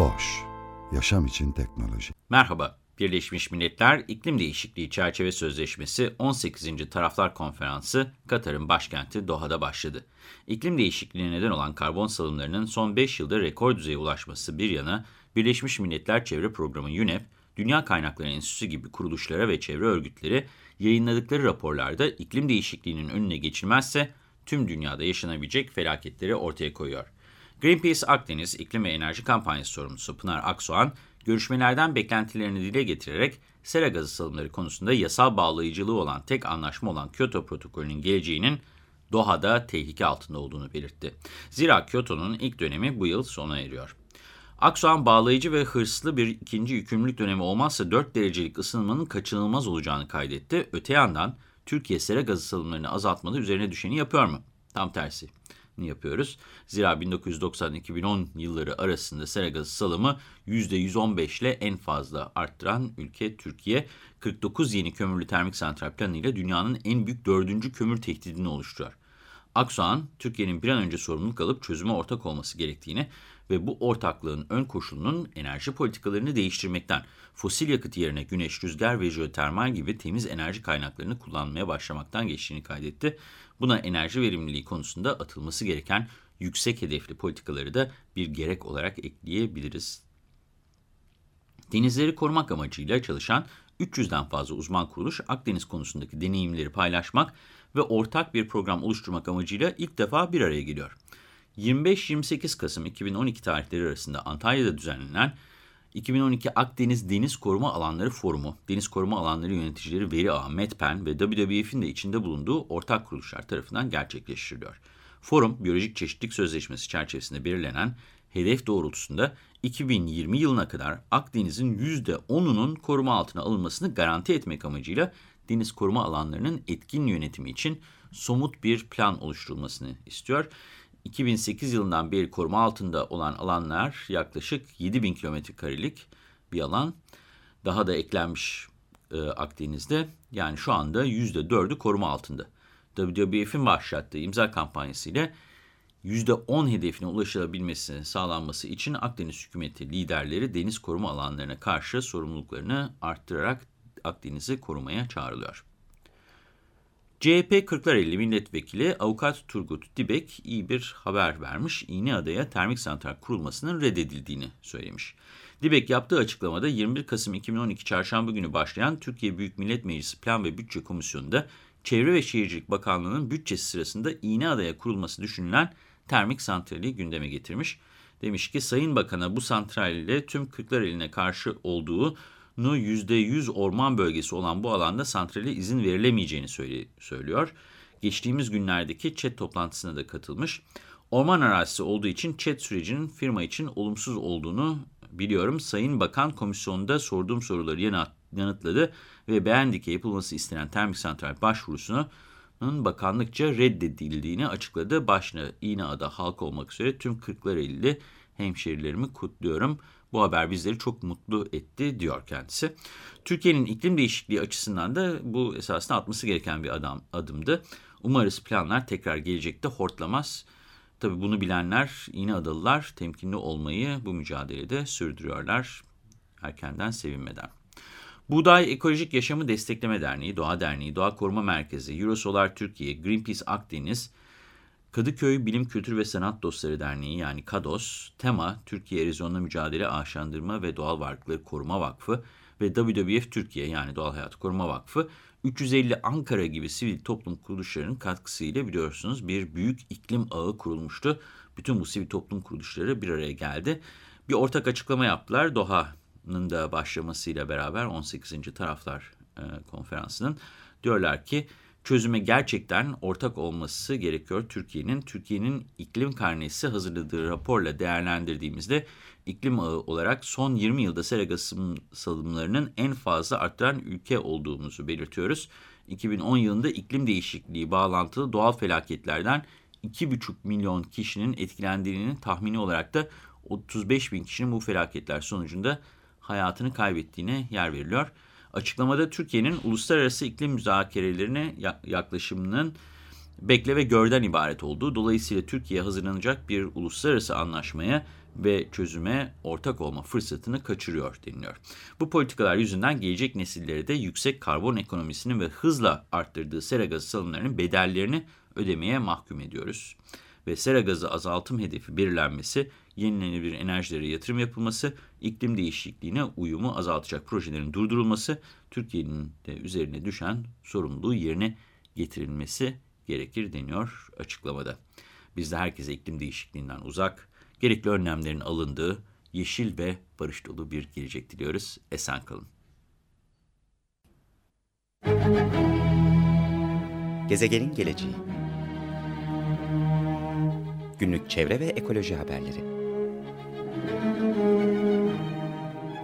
Boş, yaşam için teknoloji. Merhaba, Birleşmiş Milletler İklim Değişikliği Çerçeve Sözleşmesi 18. Taraflar Konferansı Katar'ın başkenti Doha'da başladı. İklim değişikliğine neden olan karbon salımlarının son 5 yılda rekor düzeye ulaşması bir yana, Birleşmiş Milletler Çevre Programı UNEP, Dünya Kaynakları Enstitüsü gibi kuruluşlara ve çevre örgütleri yayınladıkları raporlarda iklim değişikliğinin önüne geçilmezse tüm dünyada yaşanabilecek felaketleri ortaya koyuyor. Greenpeace Akdeniz İklim ve Enerji Kampanyası sorumlusu Pınar Aksoğan, görüşmelerden beklentilerini dile getirerek sera gazı salımları konusunda yasal bağlayıcılığı olan tek anlaşma olan Kyoto protokolünün geleceğinin Doha'da tehlike altında olduğunu belirtti. Zira Kyoto'nun ilk dönemi bu yıl sona eriyor. Aksoğan bağlayıcı ve hırslı bir ikinci yükümlülük dönemi olmazsa 4 derecelik ısınmanın kaçınılmaz olacağını kaydetti. Öte yandan Türkiye sera gazı salımlarını azaltmada üzerine düşeni yapıyor mu? Tam tersi yapıyoruz. Zira 1990-2010 yılları arasında sera gazı salımı %115 ile en fazla arttıran ülke Türkiye. 49 yeni kömürlü termik santral planıyla dünyanın en büyük dördüncü kömür tehdidini oluşturuyor. Aksoğan, Türkiye'nin bir an önce sorumluluk alıp çözüme ortak olması gerektiğini ve bu ortaklığın ön koşulunun enerji politikalarını değiştirmekten, fosil yakıt yerine güneş, rüzgar ve jeotermal gibi temiz enerji kaynaklarını kullanmaya başlamaktan geçtiğini kaydetti. Buna enerji verimliliği konusunda atılması gereken yüksek hedefli politikaları da bir gerek olarak ekleyebiliriz. Denizleri korumak amacıyla çalışan 300'den fazla uzman kuruluş Akdeniz konusundaki deneyimleri paylaşmak ve ortak bir program oluşturmak amacıyla ilk defa bir araya geliyor. 25-28 Kasım 2012 tarihleri arasında Antalya'da düzenlenen 2012 Akdeniz Deniz Koruma Alanları Forumu, Deniz Koruma Alanları Yöneticileri Veri Ağı, METPEN ve WWF'in de içinde bulunduğu ortak kuruluşlar tarafından gerçekleştiriliyor. Forum, Biyolojik Çeşitlilik Sözleşmesi çerçevesinde belirlenen hedef doğrultusunda 2020 yılına kadar Akdeniz'in %10'unun koruma altına alınmasını garanti etmek amacıyla deniz koruma alanlarının etkin yönetimi için somut bir plan oluşturulmasını istiyor. 2008 yılından beri koruma altında olan alanlar yaklaşık 7000 kilometrekarelik bir alan. Daha da eklenmiş e, Akdeniz'de. Yani şu anda %4'ü koruma altında. WWF'in başlattığı imza kampanyası ile %10 hedefine ulaşılabilmesi sağlanması için Akdeniz hükümeti liderleri deniz koruma alanlarına karşı sorumluluklarını arttırarak Akdeniz'i korumaya çağrılıyor. CHP Kırklareli Milletvekili Avukat Turgut Dibek iyi bir haber vermiş. İğneada'ya termik santral kurulmasının reddedildiğini söylemiş. Dibek yaptığı açıklamada 21 Kasım 2012 Çarşamba günü başlayan Türkiye Büyük Millet Meclisi Plan ve Bütçe Komisyonu'nda Çevre ve Şehircilik Bakanlığı'nın bütçesi sırasında İğneada'ya kurulması düşünülen termik santrali gündeme getirmiş. Demiş ki Sayın Bakan'a bu santralle tüm Kırklareli'ne karşı olduğu %100 orman bölgesi olan bu alanda santrale izin verilemeyeceğini söylüyor. Geçtiğimiz günlerdeki ÇED toplantısına da katılmış. Orman arazisi olduğu için ÇED sürecinin firma için olumsuz olduğunu biliyorum. Sayın Bakan komisyonda sorduğum soruları yanıtladı ve beğendi ki yapılması istenen termik santral başvurusunun bakanlıkça reddedildiğini açıkladı. Başına İğneada halk olmak üzere tüm Kırklareli'li hemşerilerimi kutluyorum. Bu haber bizleri çok mutlu etti diyor kendisi. Türkiye'nin iklim değişikliği açısından da bu esasında atması gereken bir adam, adımdı. Umarız planlar tekrar gelecekte hortlamaz. Tabi bunu bilenler, yine adalılar temkinli olmayı bu mücadelede sürdürüyorlar erkenden sevinmeden. Buğday Ekolojik Yaşamı Destekleme Derneği, Doğa Derneği, Doğa Koruma Merkezi, Eurosolar Türkiye, Greenpeace Akdeniz, Kadıköy Bilim Kültür ve Sanat Dostları Derneği yani KADOS, TEMA, Türkiye Erozyonla Mücadele Ağaçlandırma ve Doğal Varlıkları Koruma Vakfı ve WWF Türkiye yani Doğal Hayat Koruma Vakfı 350 Ankara gibi sivil toplum kuruluşlarının katkısıyla biliyorsunuz bir büyük iklim ağı kurulmuştu. Bütün bu sivil toplum kuruluşları bir araya geldi. Bir ortak açıklama yaptılar. Doha'nın da başlamasıyla beraber 18. Taraflar e, Konferansı'nın. Diyorlar ki çözüme gerçekten ortak olması gerekiyor Türkiye'nin. Türkiye'nin iklim karnesi hazırladığı raporla değerlendirdiğimizde iklim ağı olarak son 20 yılda sera gazı salımlarının en fazla arttıran ülke olduğumuzu belirtiyoruz. 2010 yılında iklim değişikliği bağlantılı doğal felaketlerden 2,5 milyon kişinin etkilendiğinin tahmini olarak da 35 bin kişinin bu felaketler sonucunda hayatını kaybettiğine yer veriliyor. Açıklamada Türkiye'nin uluslararası iklim müzakerelerine yaklaşımının bekle ve görden ibaret olduğu, dolayısıyla Türkiye hazırlanacak bir uluslararası anlaşmaya ve çözüme ortak olma fırsatını kaçırıyor deniliyor. Bu politikalar yüzünden gelecek nesilleri de yüksek karbon ekonomisini ve hızla arttırdığı sera gazı salımlarının bedellerini ödemeye mahkum ediyoruz. Ve sera gazı azaltım hedefi belirlenmesi, yenilenebilir enerjilere yatırım yapılması, iklim değişikliğine uyumu azaltacak projelerin durdurulması, Türkiye'nin de üzerine düşen sorumluluğu yerine getirilmesi gerekir deniyor açıklamada. Biz de herkese iklim değişikliğinden uzak, gerekli önlemlerin alındığı yeşil ve barış dolu bir gelecek diliyoruz. Esen kalın. Gezegenin geleceği Günlük çevre ve ekoloji haberleri